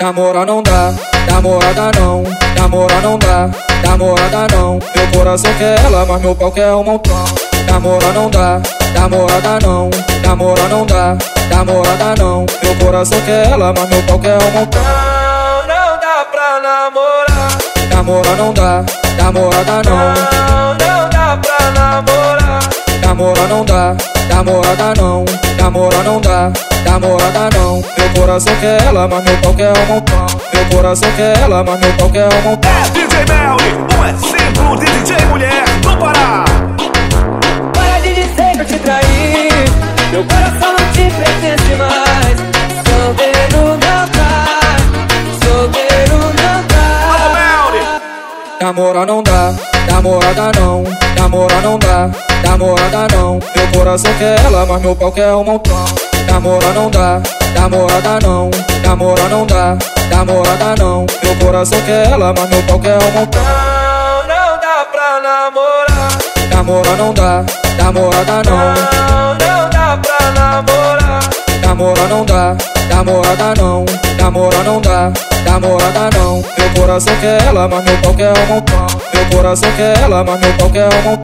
Namora não dá, namorada não, namora não dá, namorada não. Meu coração quer ela, mas meu pau quer um montão. Namora não dá, namorada não, namora não dá, namorada não. Meu coração quer ela, mas meu pau quer um montão. Não dá pra namorar. Namora não dá, namorada não. Não, não dá pra namorar. Namora não dá, namorada não, namora não dá, namorada não. Meu coração quer ela, mas meu pau quer um montão. Meu coração quer ela, mas meu pau quer um montão. É DJ Melly, um exemplo de DJ mulher no Pará. Para de dizer que eu te traí. Meu coração não te pertence mais. Solteiro não dá. Solteiro não. Melly. Namora não dá, namorada não, namora não dá, namorada não. Meu coração quer ela, mas meu pau quer um montão. Namora não dá, namorada não, namora não dá, namorada não. Meu coração quer ela, mas meu pau quer um montão. Não, não dá pra namorar. Namora não dá, namorada não, Não, não dá pra namorar. namora não dá, namorada não, namora não dá, namorada não. Meu coração quer ela, mas meu pau quer montão. Meu coração quer ela, mas meu pau quer montão.